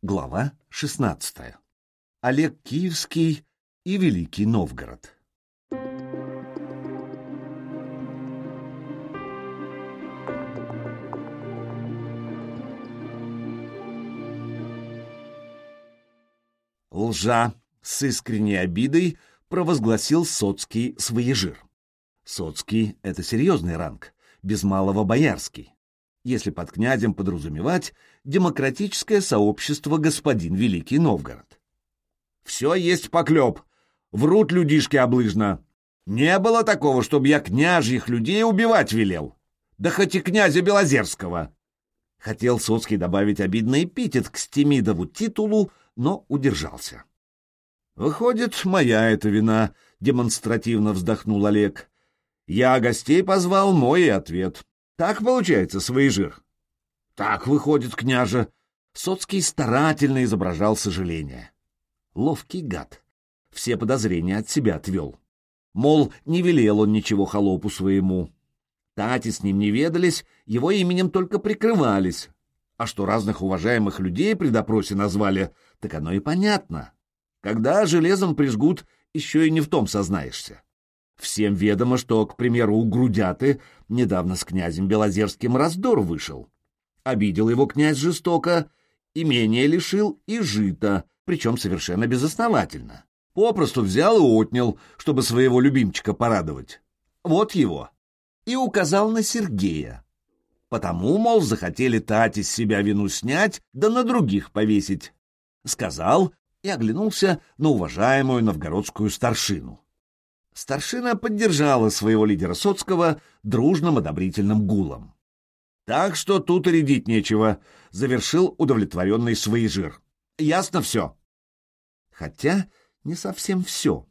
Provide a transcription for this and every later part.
Глава 16. Олег Киевский и Великий Новгород. Лжа с искренней обидой провозгласил Соцкий своежир. Соцкий — это серьезный ранг, без малого боярский если под князем подразумевать демократическое сообщество господин Великий Новгород. Все есть поклеп, врут людишки облыжно. Не было такого, чтобы я княжьих людей убивать велел. Да хоть и князя Белозерского. Хотел Соцкий добавить обидный эпитет к Стемидову титулу, но удержался. «Выходит, моя это вина», — демонстративно вздохнул Олег. «Я гостей позвал, мой ответ. Так получается, своежир? Так выходит, княже. Соцкий старательно изображал сожаление. Ловкий гад. Все подозрения от себя отвел. Мол, не велел он ничего холопу своему. Тати с ним не ведались, его именем только прикрывались. А что разных уважаемых людей при допросе назвали, так оно и понятно. Когда железом прижгут, еще и не в том сознаешься. Всем ведомо, что, к примеру, у Грудяты недавно с князем Белозерским раздор вышел. Обидел его князь жестоко, имение лишил и жито, причем совершенно безосновательно. Попросту взял и отнял, чтобы своего любимчика порадовать. Вот его. И указал на Сергея. Потому, мол, захотели Тати с себя вину снять, да на других повесить. Сказал и оглянулся на уважаемую новгородскую старшину. Старшина поддержала своего лидера Соцкого дружным одобрительным гулом. «Так что тут и рядить нечего», — завершил удовлетворенный своежир. «Ясно все». Хотя не совсем все.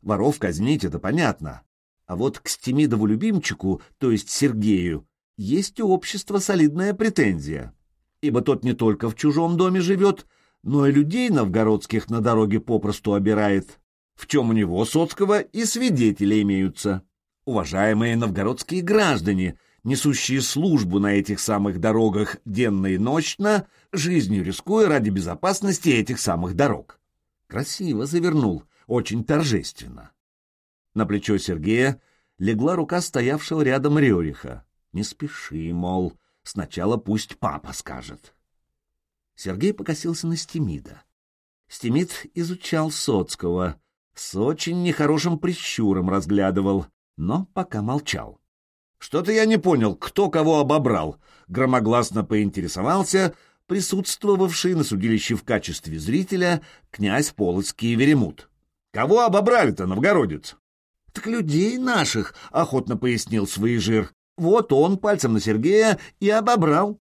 Воров казнить — это понятно. А вот к Стемидову любимчику, то есть Сергею, есть у общества солидная претензия. Ибо тот не только в чужом доме живет, но и людей новгородских на дороге попросту обирает в чем у него, Соцкого, и свидетели имеются. Уважаемые новгородские граждане, несущие службу на этих самых дорогах денно и ночно, жизнью рискуя ради безопасности этих самых дорог. Красиво завернул, очень торжественно. На плечо Сергея легла рука стоявшего рядом Рериха. Не спеши, мол, сначала пусть папа скажет. Сергей покосился на Стемида. Стемид изучал Соцкого, с очень нехорошим прищуром разглядывал, но пока молчал. «Что-то я не понял, кто кого обобрал», — громогласно поинтересовался присутствовавший на судилище в качестве зрителя князь Полоцкий Веремут. «Кого обобрали-то, новгородец?» «Так людей наших», — охотно пояснил своежир. «Вот он пальцем на Сергея и обобрал».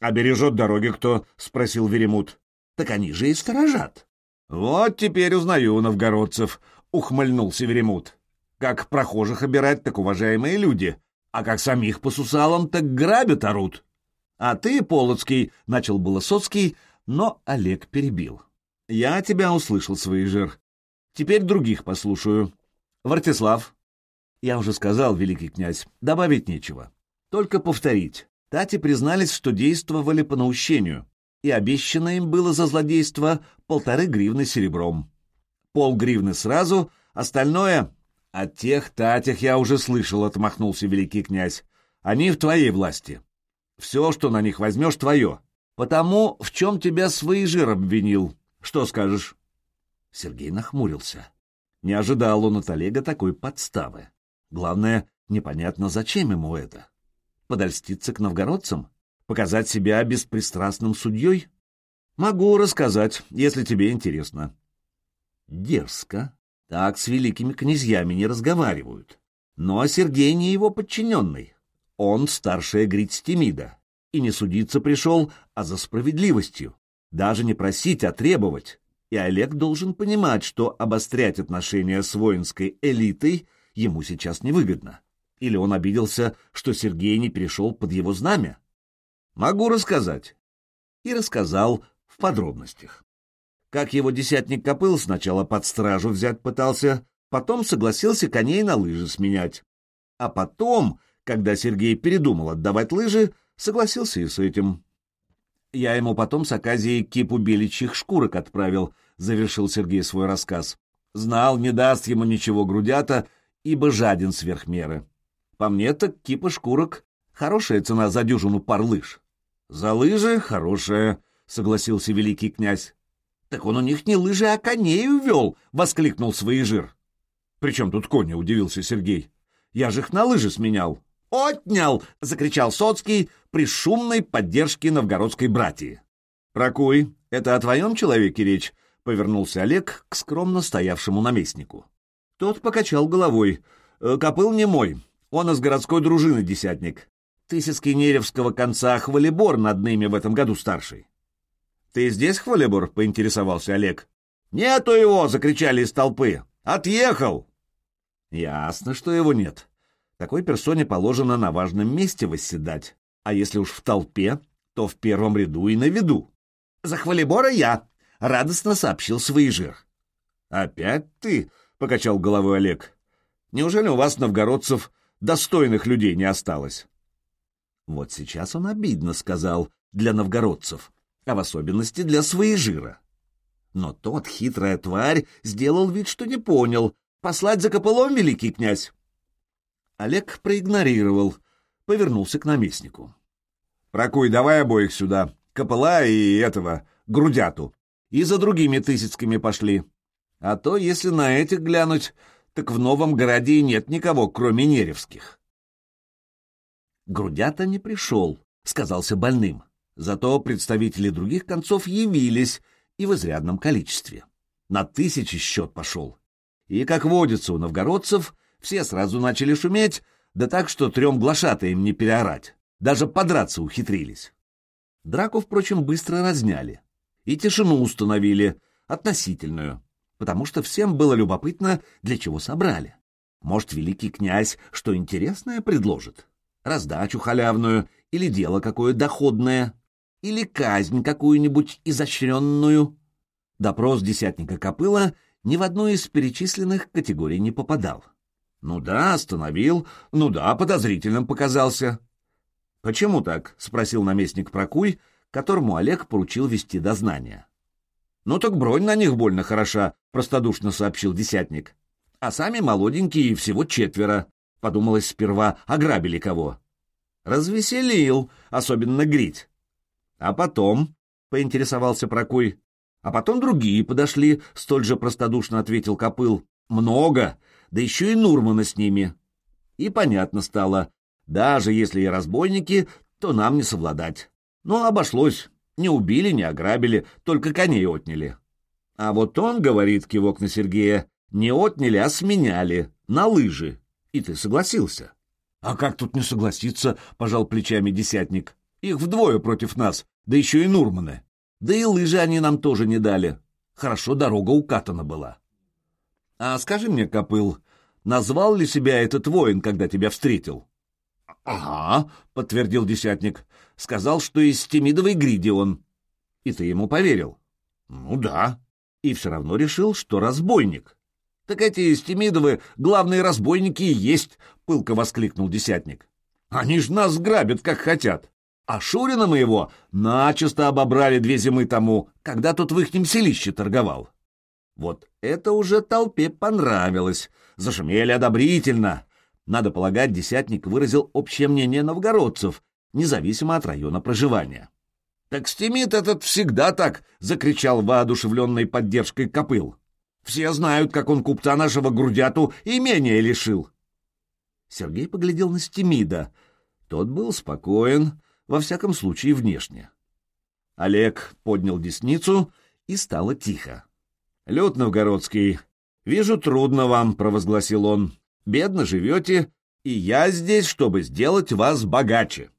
«А бережет дороги кто?» — спросил Веремут. «Так они же и сторожат». «Вот теперь узнаю новгородцев», — ухмыльнулся Веремут. «Как прохожих обирать, так уважаемые люди, а как самих по сусалам, так грабят орут». «А ты, Полоцкий», — начал было Соцкий, но Олег перебил. «Я тебя услышал, свой жир. Теперь других послушаю. Вартислав». «Я уже сказал, великий князь, добавить нечего. Только повторить. Тати признались, что действовали по наущению, и обещано им было за злодейство полторы гривны серебром. Пол гривны сразу, остальное... От тех татях я уже слышал, — отмахнулся великий князь. Они в твоей власти. Все, что на них возьмешь, твое. Потому в чем тебя свой жир обвинил. Что скажешь? Сергей нахмурился. Не ожидал он от Олега такой подставы. Главное, непонятно, зачем ему это. Подольститься к новгородцам? Показать себя беспристрастным судьей? Могу рассказать, если тебе интересно. Дерзко. Так с великими князьями не разговаривают. Но Сергей не его подчиненный. Он старшая грить Стемида. И не судиться пришел, а за справедливостью. Даже не просить, а требовать. И Олег должен понимать, что обострять отношения с воинской элитой ему сейчас невыгодно. Или он обиделся, что Сергей не перешел под его знамя? Могу рассказать. И рассказал в подробностях. Как его десятник копыл сначала под стражу взять пытался, потом согласился коней на лыжи сменять. А потом, когда Сергей передумал отдавать лыжи, согласился и с этим. Я ему потом с Аказией кипу беличьих шкурок отправил, — завершил Сергей свой рассказ. Знал, не даст ему ничего грудята, ибо жаден сверх меры. По мне так кипа шкурок — хорошая цена за дюжину пар лыж. — За лыжи — хорошая, — согласился великий князь. — Так он у них не лыжи, а коней увел, — воскликнул своежир. — При чем тут кони? — удивился Сергей. — Я же их на лыжи сменял. — Отнял! — закричал Соцкий при шумной поддержке новгородской братьи. — Прокуй, это о твоем человеке речь? — повернулся Олег к скромно стоявшему наместнику. Тот покачал головой. «Э, «Копыл не мой, он из городской дружины десятник. Ты с Неревского конца Хвалебор над ними в этом году старший». «Ты здесь, Хвалебор?» — поинтересовался Олег. «Нету его!» — закричали из толпы. «Отъехал!» «Ясно, что его нет. Такой персоне положено на важном месте восседать, а если уж в толпе, то в первом ряду и на виду. За Хвалебора я!» — радостно сообщил Своежир. «Опять ты?» покачал головой Олег. Неужели у вас, новгородцев, достойных людей не осталось? Вот сейчас он обидно сказал для новгородцев, а в особенности для своежира. Но тот, хитрая тварь, сделал вид, что не понял. Послать за копылом, великий князь? Олег проигнорировал, повернулся к наместнику. — Прокуй, давай обоих сюда, копыла и этого, грудяту. И за другими тысяцкими пошли. А то, если на этих глянуть, так в Новом городе нет никого, кроме Неревских. Грудята не пришел, сказался больным. Зато представители других концов явились и в изрядном количестве. На тысячи счет пошел. И, как водится у новгородцев, все сразу начали шуметь, да так, что трем глашатаем не переорать. Даже подраться ухитрились. Драку, впрочем, быстро разняли. И тишину установили, относительную потому что всем было любопытно, для чего собрали. Может, великий князь что интересное предложит? Раздачу халявную, или дело какое доходное, или казнь какую-нибудь изощренную. Допрос десятника Копыла ни в одну из перечисленных категорий не попадал. Ну да, остановил, ну да, подозрительным показался. — Почему так? — спросил наместник Прокуй, которому Олег поручил вести дознание. «Ну так бронь на них больно хороша», — простодушно сообщил десятник. «А сами молоденькие, всего четверо», — подумалось сперва, ограбили кого. «Развеселил, особенно грить». «А потом?» — поинтересовался Прокуй. «А потом другие подошли», — столь же простодушно ответил Копыл. «Много, да еще и Нурмана с ними». И понятно стало, даже если и разбойники, то нам не совладать. Но обошлось, не убили, не ограбили, только коней отняли. А вот он, говорит кивок на Сергея, не отняли, а сменяли, на лыжи. И ты согласился. А как тут не согласиться, пожал плечами десятник. Их вдвое против нас, да еще и Нурманы. Да и лыжи они нам тоже не дали. Хорошо дорога укатана была. А скажи мне, Копыл, назвал ли себя этот воин, когда тебя встретил? — Ага, — подтвердил десятник. — Сказал, что из Стемидовой гриди он. — И ты ему поверил? — Ну да. И все равно решил, что разбойник. — Так эти Стемидовы главные разбойники и есть, — пылко воскликнул десятник. — Они ж нас грабят, как хотят. А Шурина моего начисто обобрали две зимы тому, когда тот в ихнем селище торговал. Вот это уже толпе понравилось. Зашумели одобрительно. Надо полагать, десятник выразил общее мнение новгородцев, независимо от района проживания. «Так стемит этот всегда так!» — закричал воодушевленной поддержкой копыл. «Все знают, как он купца нашего грудяту имения лишил!» Сергей поглядел на Стемида. Тот был спокоен, во всяком случае внешне. Олег поднял десницу, и стало тихо. «Люд Новгородский, вижу, трудно вам», — провозгласил он бедно живете, и я здесь, чтобы сделать вас богаче».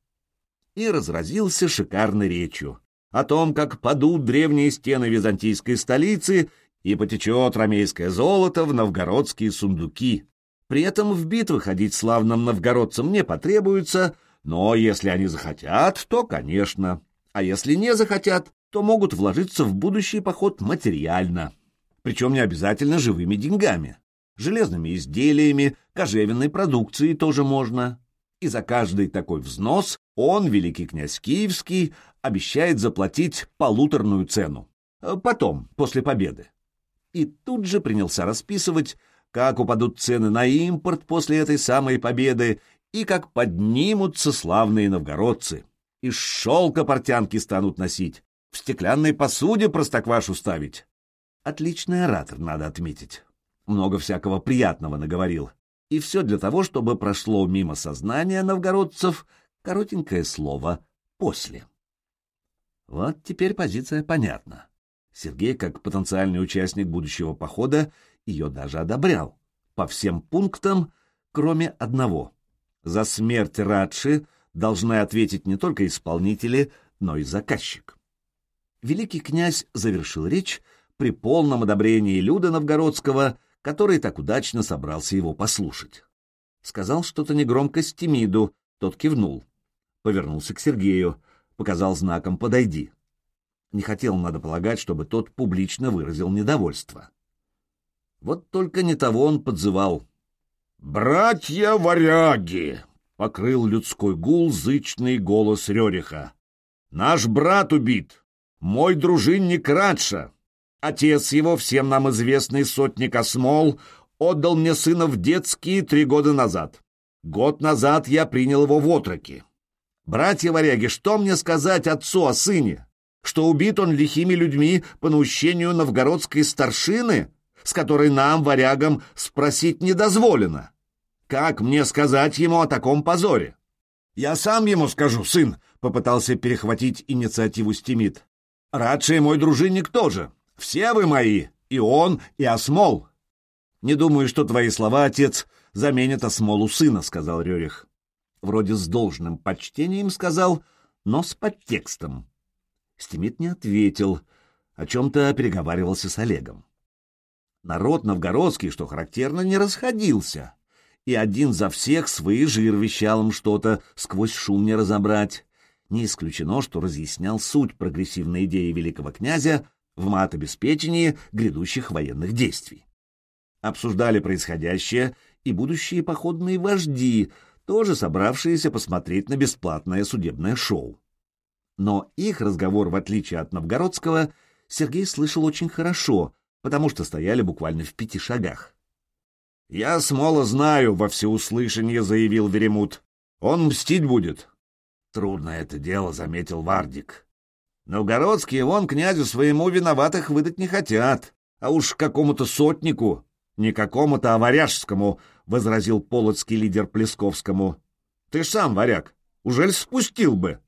И разразился шикарной речью о том, как падут древние стены византийской столицы и потечет ромейское золото в новгородские сундуки. При этом в битвы ходить славным новгородцам не потребуется, но если они захотят, то, конечно. А если не захотят, то могут вложиться в будущий поход материально, причем не обязательно живыми деньгами железными изделиями, кожевенной продукцией тоже можно. И за каждый такой взнос он, великий князь Киевский, обещает заплатить полуторную цену. Э, потом, после победы. И тут же принялся расписывать, как упадут цены на импорт после этой самой победы и как поднимутся славные новгородцы. Из шелка портянки станут носить, в стеклянной посуде простоквашу ставить. Отличный оратор, надо отметить. Много всякого приятного наговорил. И все для того, чтобы прошло мимо сознания новгородцев коротенькое слово «после». Вот теперь позиция понятна. Сергей, как потенциальный участник будущего похода, ее даже одобрял. По всем пунктам, кроме одного. За смерть Радши должны ответить не только исполнители, но и заказчик. Великий князь завершил речь при полном одобрении Люда Новгородского, который так удачно собрался его послушать. Сказал что-то негромко Стемиду, тот кивнул. Повернулся к Сергею, показал знаком «подойди». Не хотел, надо полагать, чтобы тот публично выразил недовольство. Вот только не того он подзывал. «Братья-варяги!» — покрыл людской гул зычный голос Рериха. «Наш брат убит! Мой дружинник Радша! Отец его, всем нам известный сотник Осмол, отдал мне сына в детские три года назад. Год назад я принял его в отроки. Братья-варяги, что мне сказать отцу о сыне? Что убит он лихими людьми по наущению новгородской старшины?» с которой нам, варягам, спросить не дозволено. Как мне сказать ему о таком позоре? Я сам ему скажу, сын, — попытался перехватить инициативу Стимит. Радший мой дружинник тоже. Все вы мои, и он, и Осмол. Не думаю, что твои слова, отец, заменят Осмолу сына, — сказал Рерих. Вроде с должным почтением сказал, но с подтекстом. Стимит не ответил, о чем-то переговаривался с Олегом. Народ новгородский, что характерно, не расходился, и один за всех свои жир вещал им что-то, сквозь шум не разобрать. Не исключено, что разъяснял суть прогрессивной идеи великого князя в матобеспечении грядущих военных действий. Обсуждали происходящее и будущие походные вожди, тоже собравшиеся посмотреть на бесплатное судебное шоу. Но их разговор, в отличие от новгородского, Сергей слышал очень хорошо, потому что стояли буквально в пяти шагах. «Я Смола знаю», — во всеуслышание заявил Веремут. «Он мстить будет». «Трудно это дело», — заметил Вардик. «Новгородские вон князю своему виноватых выдать не хотят, а уж какому-то сотнику, не какому-то, а варяжскому», — возразил полоцкий лидер Плесковскому. «Ты сам варяг, ужель спустил бы?»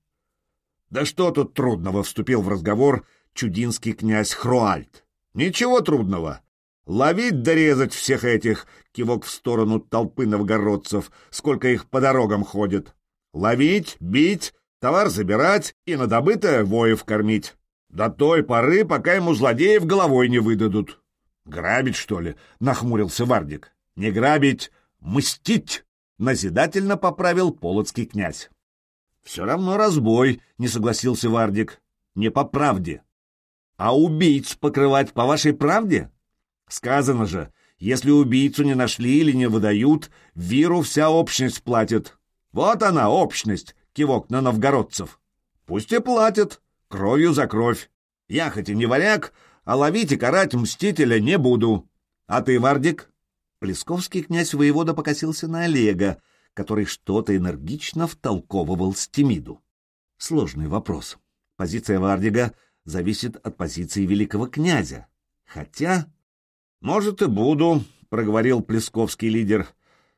«Да что тут трудного?» — вступил в разговор чудинский князь Хруальд. Ничего трудного. Ловить дорезать всех этих, кивок в сторону толпы новгородцев, сколько их по дорогам ходит. Ловить, бить, товар забирать и на добытое воев кормить. До той поры, пока ему злодеев головой не выдадут. Грабить, что ли? — нахмурился Вардик. Не грабить, мстить! — назидательно поправил полоцкий князь. — Все равно разбой, — не согласился Вардик. — Не по правде. А убийц покрывать по вашей правде? Сказано же, если убийцу не нашли или не выдают, виру вся общность платит. Вот она, общность, кивок на новгородцев. Пусть и платят, кровью за кровь. Я хоть и не варяг, а ловить и карать мстителя не буду. А ты, Вардик? Плесковский князь воевода покосился на Олега, который что-то энергично втолковывал Стемиду. Сложный вопрос. Позиция Вардига зависит от позиции великого князя. Хотя... «Может, и буду», — проговорил Плесковский лидер.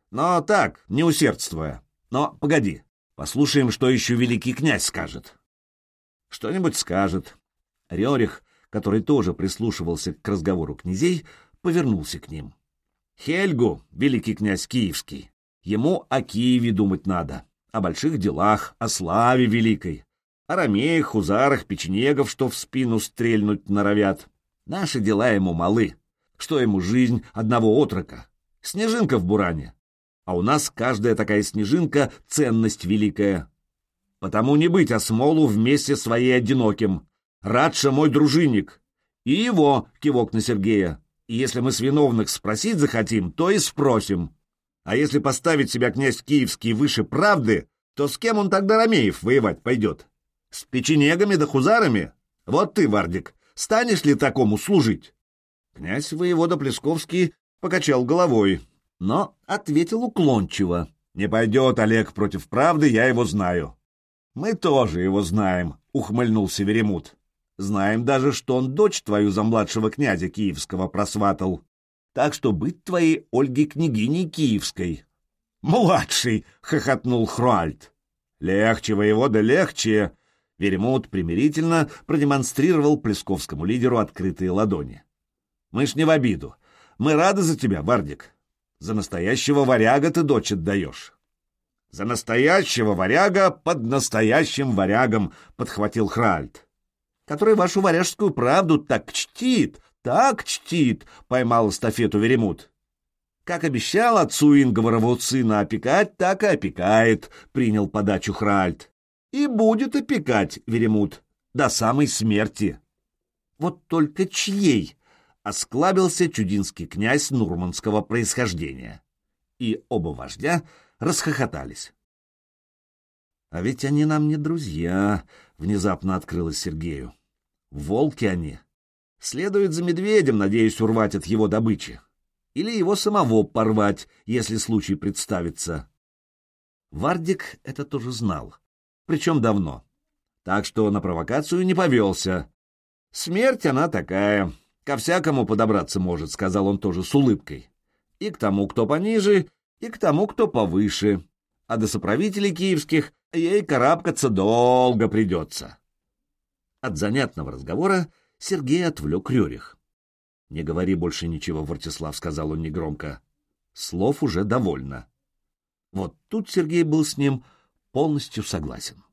«Но так, не усердствуя. Но погоди, послушаем, что еще великий князь скажет». «Что-нибудь скажет». Рерих, который тоже прислушивался к разговору князей, повернулся к ним. «Хельгу, великий князь Киевский, ему о Киеве думать надо, о больших делах, о славе великой, Арамеях, хузарах, печенегов, что в спину стрельнуть норовят. Наши дела ему малы. Что ему жизнь одного отрока? Снежинка в буране. А у нас каждая такая снежинка — ценность великая. Потому не быть осмолу вместе своей одиноким. Радша мой дружинник. И его, кивок на Сергея. И если мы с виновных спросить захотим, то и спросим. А если поставить себя князь Киевский выше правды, то с кем он тогда Ромеев воевать пойдет? С печенегами да хузарами? Вот ты, Вардик, станешь ли такому служить? Князь воевода Плесковский покачал головой, но ответил уклончиво. «Не пойдет Олег против правды, я его знаю». «Мы тоже его знаем», — ухмыльнулся Веремут. «Знаем даже, что он дочь твою за младшего князя Киевского просватал. Так что быть твоей Ольге княгиней Киевской». «Младший!» — хохотнул Хруальд. «Легче, воевода, легче!» Веремут примирительно продемонстрировал Плесковскому лидеру открытые ладони. «Мы ж не в обиду. Мы рады за тебя, Вардик. За настоящего варяга ты дочь отдаешь. — За настоящего варяга под настоящим варягом, — подхватил Хральд. — Который вашу варяжскую правду так чтит, так чтит, — поймал эстафету Веремут. — Как обещал отцу Ингварову сына опекать, так и опекает, — принял подачу Хральд. — И будет опекать, Веремут, до самой смерти. — Вот только чьей? осклабился чудинский князь нурманского происхождения. И оба вождя расхохотались. «А ведь они нам не друзья», — внезапно открылось Сергею. «Волки они. Следует за медведем, надеясь урвать от его добычи. Или его самого порвать, если случай представится». Вардик это тоже знал, причем давно. Так что на провокацию не повелся. Смерть она такая, Ко всякому подобраться может, — сказал он тоже с улыбкой. И к тому, кто пониже, и к тому, кто повыше. А до соправителей киевских ей карабкаться долго придется. От занятного разговора Сергей отвлек Рюрих. — Не говори больше ничего, Вартислав, — сказал он негромко. Слов уже довольно. Вот тут Сергей был с ним полностью согласен.